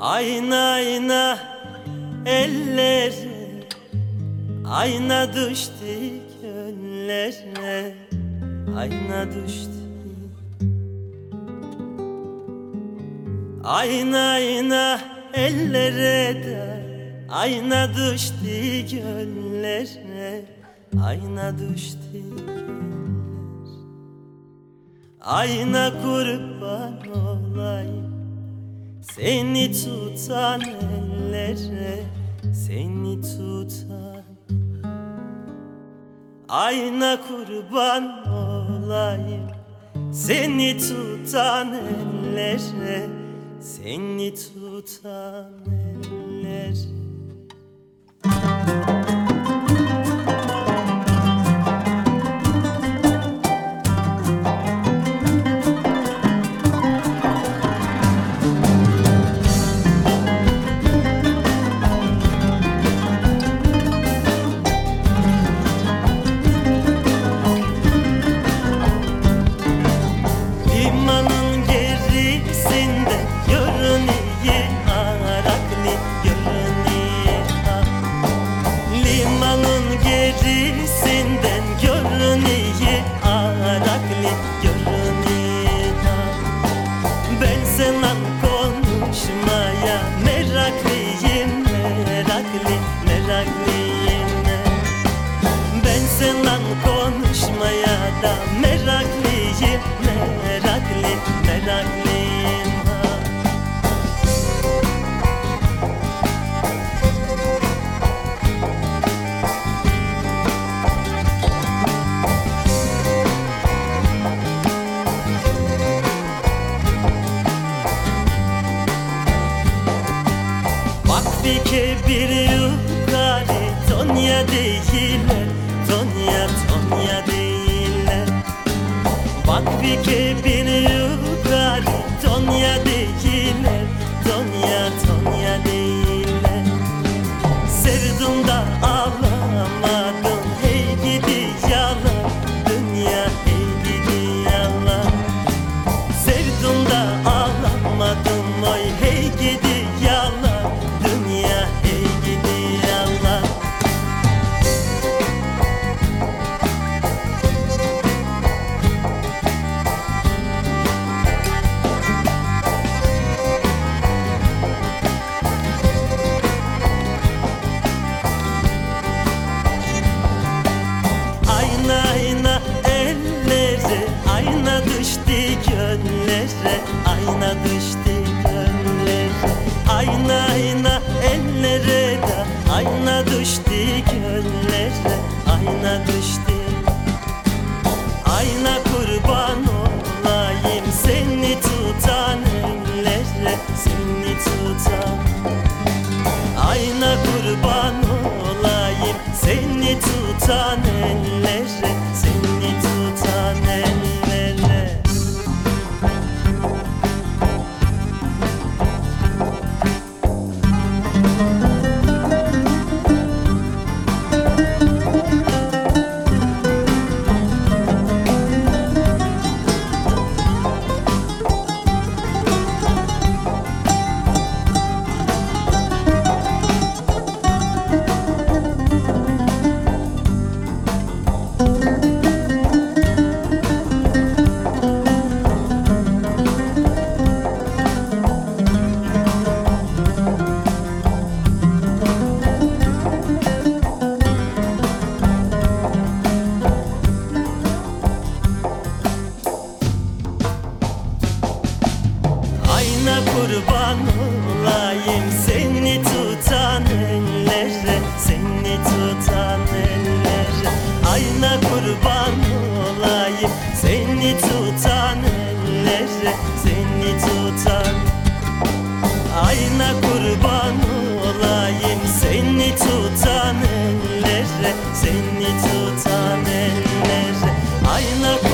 Ayna ayna ellere. Ayna düştü göllere Ayna düştü. Ayna ayna ellere de. Ayna düştü göllere Ayna düştü göller Ayna kurban olayım. Seni tutan ellere Seni tutan. Ayna kurban olayım. Seni tutan ellere Seni tutan ellere meraklıyım Meraklı, meraklıyım ha. Bak bir kebir yukarı Tonya değiller Tonya Tonya Bak bir kebir yukarı Tonya ellere Seni tutan Ayna seni tutar Ayna kurban olayım seni tutan ellere Seni tutan ellere. Ayna